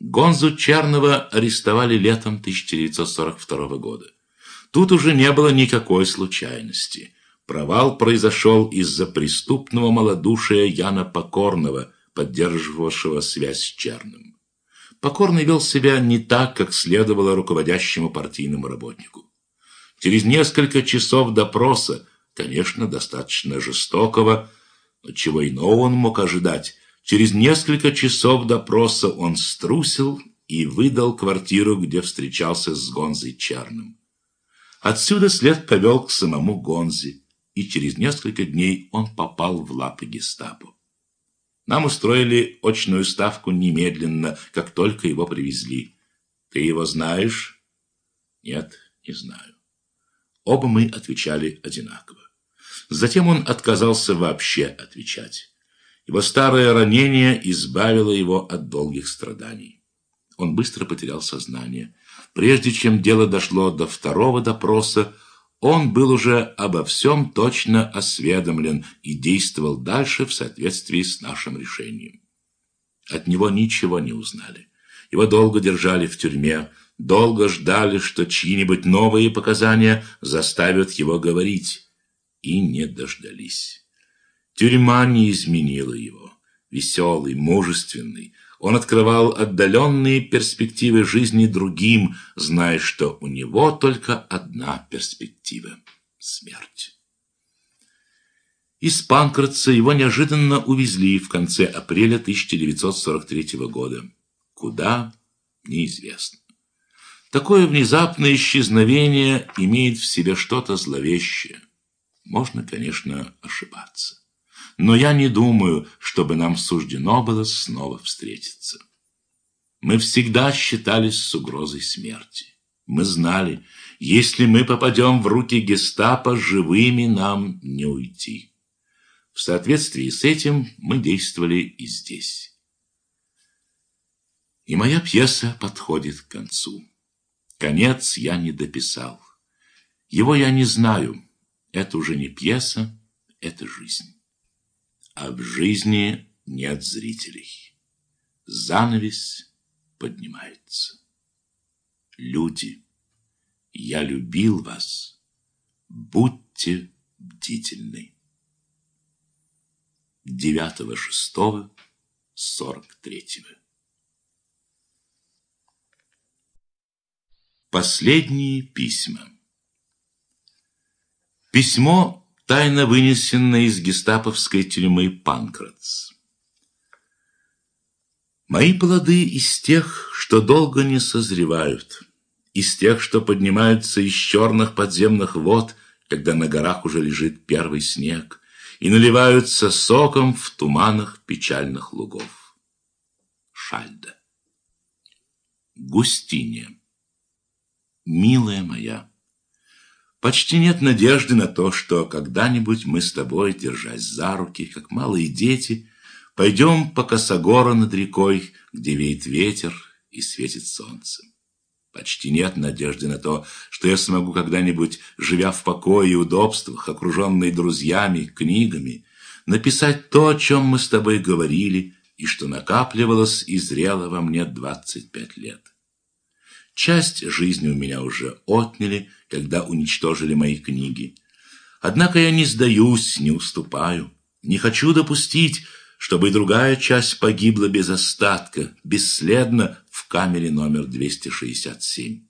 Гонзу Черного арестовали летом 1942 года. Тут уже не было никакой случайности. Провал произошел из-за преступного малодушия Яна Покорного, поддерживавшего связь с Черным. Покорный вел себя не так, как следовало руководящему партийному работнику. Через несколько часов допроса, конечно, достаточно жестокого, но чего иного он мог ожидать, через несколько часов допроса он струсил и выдал квартиру, где встречался с Гонзой Черным. Отсюда след повел к самому Гонзе, и через несколько дней он попал в лапы гестапо. Нам устроили очную ставку немедленно, как только его привезли. Ты его знаешь? Нет, не знаю. Оба мы отвечали одинаково. Затем он отказался вообще отвечать. Его старое ранение избавило его от долгих страданий. Он быстро потерял сознание. Прежде чем дело дошло до второго допроса, он был уже обо всем точно осведомлен и действовал дальше в соответствии с нашим решением. От него ничего не узнали. Его долго держали в тюрьме, долго ждали, что чьи-нибудь новые показания заставят его говорить, и не дождались. Тюрьма не изменила его. Веселый, мужественный, он открывал отдаленные перспективы жизни другим, зная, что у него только одна перспектива – смерть. Из Панкратца его неожиданно увезли в конце апреля 1943 года. Куда – неизвестно. Такое внезапное исчезновение имеет в себе что-то зловещее. Можно, конечно, ошибаться. Но я не думаю, чтобы нам суждено было снова встретиться. Мы всегда считались с угрозой смерти. Мы знали, если мы попадем в руки гестапо, живыми нам не уйти. В соответствии с этим мы действовали и здесь. И моя пьеса подходит к концу. Конец я не дописал. Его я не знаю. Это уже не пьеса, это жизнь. А в жизни нет зрителей. Занавес поднимается. Люди, я любил вас. Будьте бдительны. 9.6.43 Последние письма Письмо тайно вынесенное из гестаповской тюрьмы Панкратс. Мои плоды из тех, что долго не созревают, из тех, что поднимаются из черных подземных вод, когда на горах уже лежит первый снег, и наливаются соком в туманах печальных лугов. Шальда. Густиния. Милая моя, Почти нет надежды на то, что когда-нибудь мы с тобой, держась за руки, как малые дети, пойдем по косогору над рекой, где веет ветер и светит солнце. Почти нет надежды на то, что я смогу когда-нибудь, живя в покое и удобствах, окруженный друзьями, книгами, написать то, о чем мы с тобой говорили и что накапливалось и зрело во мне двадцать пять лет. Часть жизни у меня уже отняли, когда уничтожили мои книги. Однако я не сдаюсь, не уступаю. Не хочу допустить, чтобы и другая часть погибла без остатка, бесследно в камере номер 267.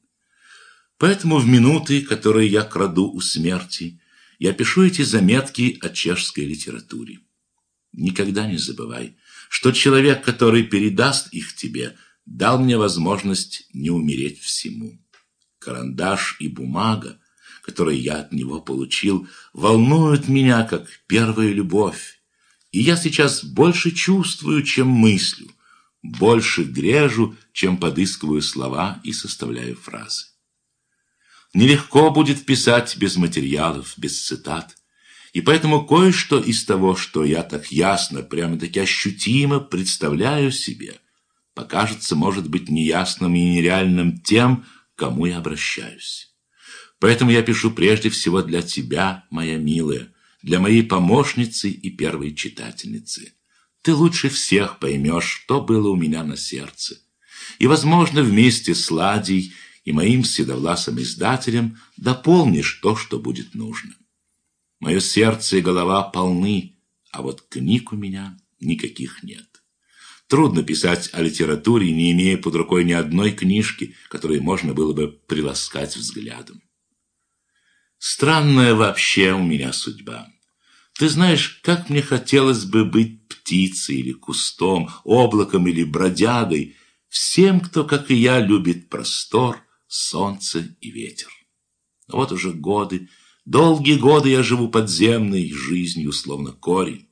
Поэтому в минуты, которые я краду у смерти, я пишу эти заметки о чешской литературе. Никогда не забывай, что человек, который передаст их тебе – дал мне возможность не умереть всему. Карандаш и бумага, которые я от него получил, волнуют меня, как первая любовь. И я сейчас больше чувствую, чем мыслю, больше грежу, чем подыскиваю слова и составляю фразы. Нелегко будет писать без материалов, без цитат. И поэтому кое-что из того, что я так ясно, прямо-таки ощутимо представляю себе – покажется, может быть, неясным и нереальным тем, кому я обращаюсь. Поэтому я пишу прежде всего для тебя, моя милая, для моей помощницы и первой читательницы. Ты лучше всех поймешь, что было у меня на сердце. и, возможно, вместе с Ладей и моим седовласым издателем дополнишь то, что будет нужно. Мое сердце и голова полны, а вот книг у меня никаких нет. Трудно писать о литературе, не имея под рукой ни одной книжки, которую можно было бы приласкать взглядом. Странная вообще у меня судьба. Ты знаешь, как мне хотелось бы быть птицей или кустом, облаком или бродягой, всем, кто, как и я, любит простор, солнце и ветер. Вот уже годы, долгие годы я живу подземной жизнью, словно корень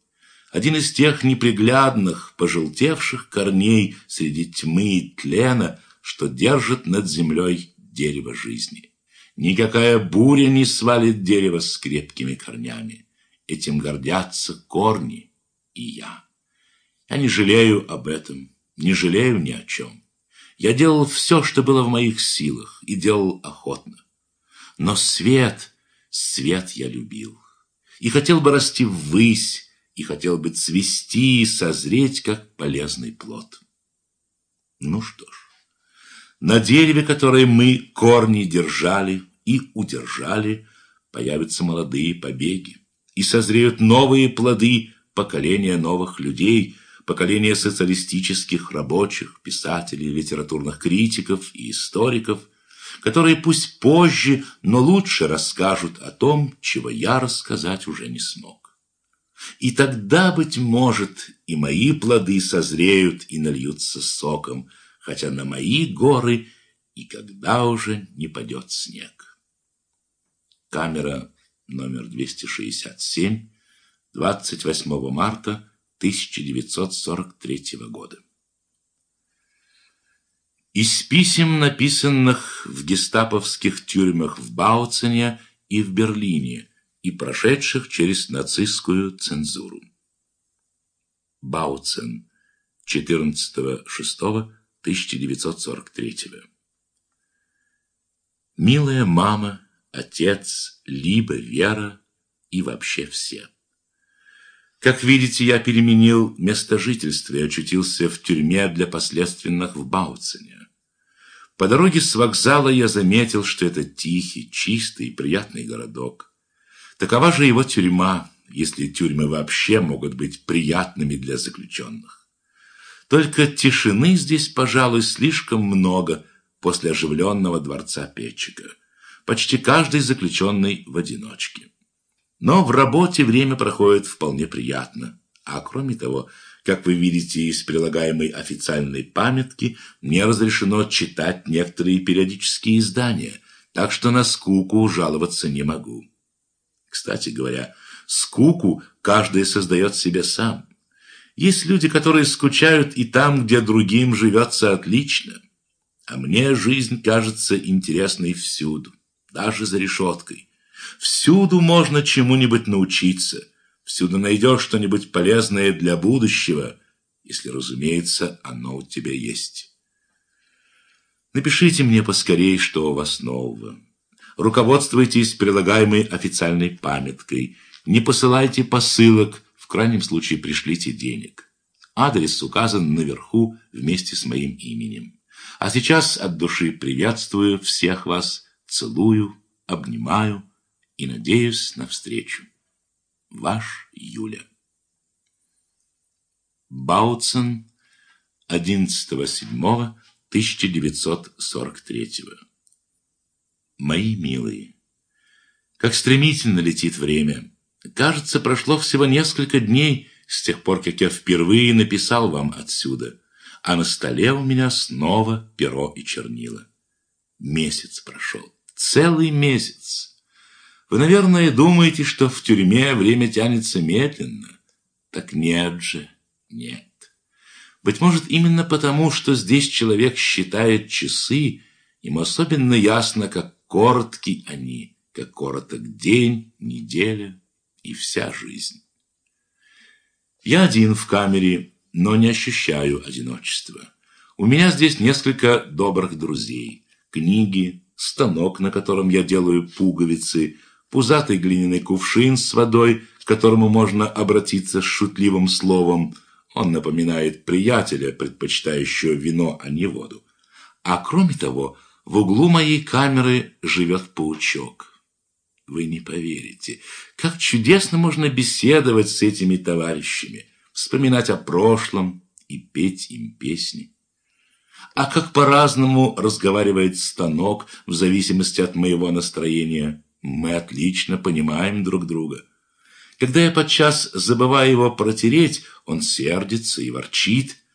один из тех неприглядных, пожелтевших корней среди тьмы и тлена, что держит над землей дерево жизни. Никакая буря не свалит дерево с крепкими корнями. Этим гордятся корни и я. Я не жалею об этом, не жалею ни о чем. Я делал все, что было в моих силах, и делал охотно. Но свет, свет я любил. И хотел бы расти ввысь, и хотел бы цвести и созреть, как полезный плод. Ну что ж, на дереве, которое мы корни держали и удержали, появятся молодые побеги, и созреют новые плоды поколения новых людей, поколения социалистических рабочих, писателей, литературных критиков и историков, которые пусть позже, но лучше расскажут о том, чего я рассказать уже не смог. И тогда, быть может, и мои плоды созреют и нальются соком, хотя на мои горы никогда уже не падет снег. Камера номер 267, 28 марта 1943 года. Из писем, написанных в гестаповских тюрьмах в Бауцене и в Берлине – и прошедших через нацистскую цензуру. Бауцен, 14.06.1943 Милая мама, отец, либо Вера и вообще все. Как видите, я переменил место жительства и очутился в тюрьме для последственных в Бауцене. По дороге с вокзала я заметил, что это тихий, чистый, приятный городок. Такова же его тюрьма, если тюрьмы вообще могут быть приятными для заключенных. Только тишины здесь, пожалуй, слишком много после оживленного дворца Петчика. Почти каждый заключенный в одиночке. Но в работе время проходит вполне приятно. А кроме того, как вы видите из прилагаемой официальной памятки, мне разрешено читать некоторые периодические издания, так что на скуку жаловаться не могу. Кстати говоря, скуку каждый создает себе сам. Есть люди, которые скучают и там, где другим живется отлично. А мне жизнь кажется интересной всюду, даже за решеткой. Всюду можно чему-нибудь научиться, всюду найдешь что-нибудь полезное для будущего, если, разумеется, оно у тебя есть. Напишите мне поскорей, что у вас нового. Руководствуйтесь прилагаемой официальной памяткой. Не посылайте посылок, в крайнем случае пришлите денег. Адрес указан наверху вместе с моим именем. А сейчас от души приветствую всех вас, целую, обнимаю и надеюсь на встречу. Ваш Юля. Бауцен, 11.07.1943 мои милые. Как стремительно летит время. Кажется, прошло всего несколько дней с тех пор, как я впервые написал вам отсюда, а на столе у меня снова перо и чернила. Месяц прошел. Целый месяц. Вы, наверное, думаете, что в тюрьме время тянется медленно. Так нет же, нет. Быть может, именно потому, что здесь человек считает часы, ему особенно ясно, как Коротки они, как короток день, неделя и вся жизнь. Я один в камере, но не ощущаю одиночества. У меня здесь несколько добрых друзей, книги, станок, на котором я делаю пуговицы, пузатый глиняный кувшин с водой, к которому можно обратиться с шутливым словом. Он напоминает приятеля, предпочитающего вино, а не воду. А кроме того, в углу моей камеры живет паучок. Вы не поверите, как чудесно можно беседовать с этими товарищами, вспоминать о прошлом и петь им песни. А как по-разному разговаривает станок в зависимости от моего настроения. Мы отлично понимаем друг друга. Когда я подчас забываю его протереть, он сердится и ворчит –